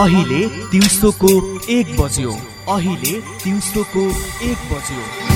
अहिले दिउँसोको एक बज्यो। अहिले दिउँसोको एक बज्यो।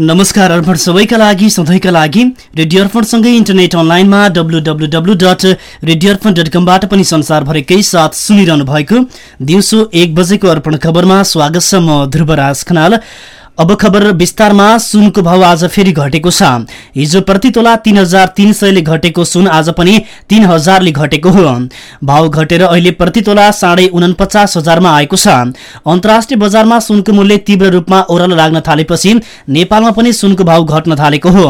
नमस्कार अर्पण सबैका लागि सधैँका लागि रेडियो अर्पणसँगै इन्टरनेट अनलाइनमा W W W dot radio Arpan dot कमबाट पनि संसारभरिकै साथ सुनिरहनु भएको दिउँसो एक बजेको अर्पण खबरमा स्वागत छ म ध्रुवराज खनाल। अब खबर विस्तारमा सुनको भाव आज फेरि घटेको छ। हिजो प्रति तोला तीन हजार तीन सयले घटेको सुन आज पनि तीन हजारले घटेको हो। भाव घटेर अहिले प्रति तोला साढे उनपचास हजारमा आएको छ। अन्तर्राष्ट्रिय बजारमा सुनको मूल्य तीव्र रूपमा ओह्रालो लाग्न थालेपछि नेपालमा पनि सुनको भाव घट्न थालेको हो।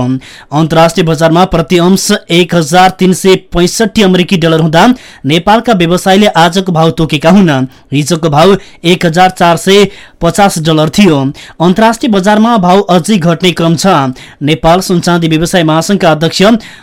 अन्तर्राष्ट्रिय बजारमा प्रति अंश एक हजार तीन सय पैंसठी अमेरिकी डलर हुँदा नेपालका व्यवसायीले आजको भाव तोकेका हुन्। हिजोको भाव एक हजार डलर थियो। अन्तर्राष्ट्रिय बजारमा भाव अझै घट्ने क्रम छ। नेपाल सुनचाँदी व्यवसाय महासंघका अध्यक्ष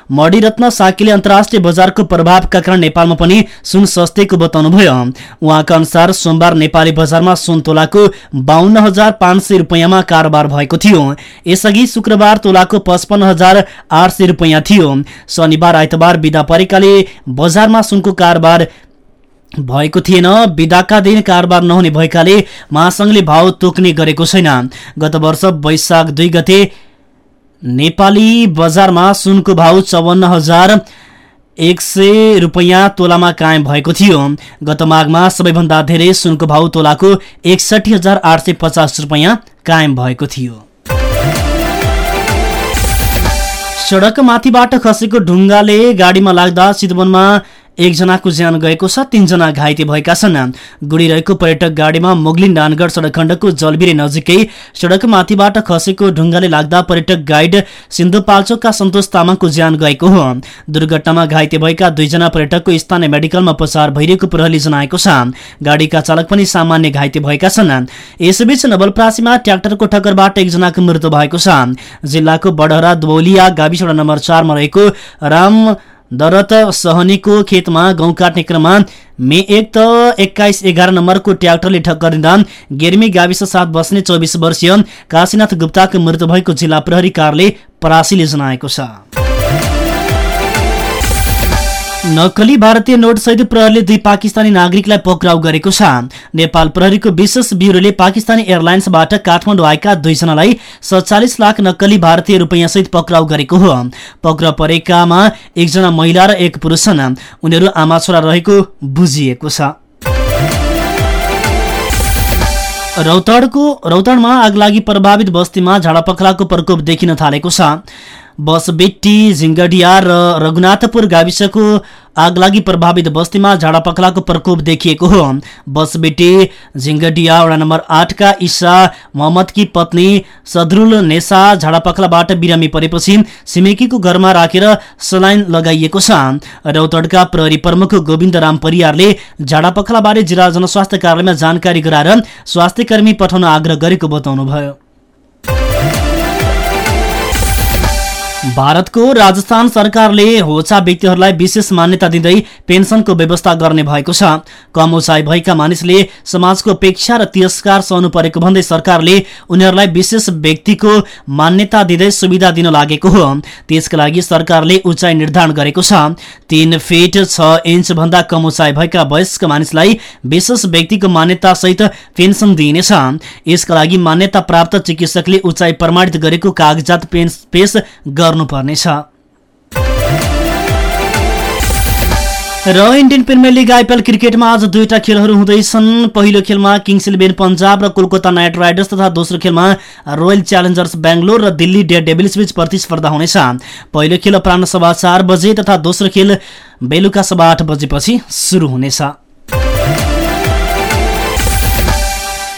मणिरत्न साकीले अन्तर्राष्ट्रिय बजारको प्रभावका कारण नेपालमा पनि सुन सस्तेको बताउनुभयो। उहाँका अनुसार सोमबार नेपाली बजारमा सुन तोलाको बाहन्न हजार पाँच सय रुपियाँमा कारोबार भएको थियो। यसअघि शुक्रबार तोलाको पचपन्न हजार आठ सय रुपियाँ थियो। शनिबार आइतबार बिदा परेकाले बजारमा सुनको कारोबार भएको थिएन। विदाका दिन कारोबार नहुने भएकाले महासंघले भाव तोक्ने गरेको छैन। गत वर्ष वैशाख दुई गते नेपाली बजारमा सुनको भाव चौवन्न हजार एक सय रुपियाँ तोलामा कायम भएको थियो। गत माघमा सबैभन्दा धेरै सुनको भाव तोलाको एकसठी हजार आठ सय पचास रुपियाँ कायम भएको थियो। सडक माथिबाट खसेको ढुङ्गाले गाडीमा लाग्दा चितवनमा एकजनाको ज्यान गएको छ तीनजना घाइते भएका छन्। गुडिरहेको पर्यटक गाडीमा मोगलिन नानगढ सडक खण्डको जलबिरे नजिकै सडक माथिबाट खसेको ढुङ्गाले लाग्दा पर्यटक गाइड सिन्धुपाल्चोकका सन्तोष तामाङको ज्यान गएको हो। दुर्घटनामा घाइते भएका दुईजना पर्यटकको स्थानीय मेडिकलमा उपचार भइरहेको प्रहरीले जनाएको छ। गाडीका चालक पनि सामान्य घाइते भएका छन्। यसैबीच नवलप्रासीमा ट्र्याक्टरको ठक्करबाट एकजनाको मृत्यु भएको छ। जिल्लाको बडहरा दुबौलिया गाविस नम्बर चारमा रहेको राम दरत सहनीको खेतमा गहुँ काट्ने क्रममा मे एक त एक्काइस एघार नम्बरको ट्र्याक्टरले ठक्कर दिँदा गेर्मी गाविस साथ बस्ने चौबिस वर्षीय काशीनाथ गुप्ताको मृत्यु भएको जिल्ला प्रहरी कार्यालय परासीले जनाएको छ। नक्कली भारतीय नोट सहित प्रहरीले दुई पाकिस्तानी नागरिकलाई पक्राउ गरेको छ। नेपाल प्रहरीको विशेष ब्युरोले पाकिस्तानी एयरलाइन्सबाट काठमाडौँ आएका दुईजनालाई सत्तालिस लाख नक्कली भारतीय रुपियाँ सहित पक्राउ गरेको हो। पक्राउ परेकामा एकजना महिला र एक पुरुष छन्। उनीहरू आमा छोरा रहेको बुझिएको छ। रौतडको रौतडमा आगलागी प्रभावित बस्तीमा झाडापखलाको प्रकोप देखिन थालेको छ। बसबेट्टी झिङ्गडिया र रघुनाथपुर गाविसको आगलागी प्रभावित बस्तीमा झाडापखलाको प्रकोप देखिएको हो। बसबेटी झिङ्गडिया वडा नम्बर आठका ईसा मोहम्मदकी पत्नी सदरुल नेसा झाडापखलाबाट बिरामी परेपछि छिमेकीको घरमा राखेर सलाइन लगाइएको छ। रौतडका प्रहरी प्रमुख गोविन्द राम परियारले झाडापखलाबारे जिल्ला जनस्वास्थ्य कार्यालयमा जानकारी गराएर स्वास्थ्य कर्मी पठाउन आग्रह गरेको बताउनुभयो। भारतको राजस्थान सरकारले होचा व्यक्तिहरूलाई विशेष मान्यता दिँदै पेन्सनको व्यवस्था गर्ने भएको छ। कम उचाइ भएका मानिसले समाजको अपेक्षा र तिरस्कार सहनु परेको भन्दै सरकारले उनीहरूलाई विशेष व्यक्तिको मान्यता दिँदै सुविधा दिन लागेको हो। त्यसका लागि सरकारले उचाइ निर्धारण गरेको छ। तीन फिट छ इन्च भन्दा कम उचाइ भएका वयस्क मानिसलाई विशेष व्यक्तिको मान्यता सहित पेन्सन दिइनेछ। यसका लागि मान्यता प्राप्त चिकित्सकले उचाइ प्रमाणित गरेको कागजात पेश गर्नुपर्नेछ। र इन्डियन प्रिमियर लिग आइपिएल क्रिकेटमा आज दुईवटा खेलहरू हुँदैछन् पहिलो खेलमा किङ्स इलेभेन पन्जाब र कोलकाता नाइट राइडर्स तथा दोस्रो खेलमा रोयल च्यालेन्जर्स बेङ्गलोर र दिल्ली डेयर डेभिल्स बीच प्रतिस्पर्धा हुनेछ। पहिलो खेल अपरान्न सभा चार बजे तथा दोस्रो खेल बेलुका सभा आठ बजेपछि सुरु हुनेछ।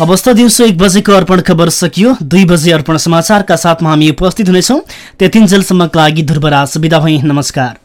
अवस्था दिउँसो एक बजेको अर्पण खबर सकियो। दुई बजे अर्पण समाचारका साथमा हामी उपस्थित हुनेछौँ। त्यतिन्जेलसम्मका लागि ध्रुवराज बिदा भई। नमस्कार।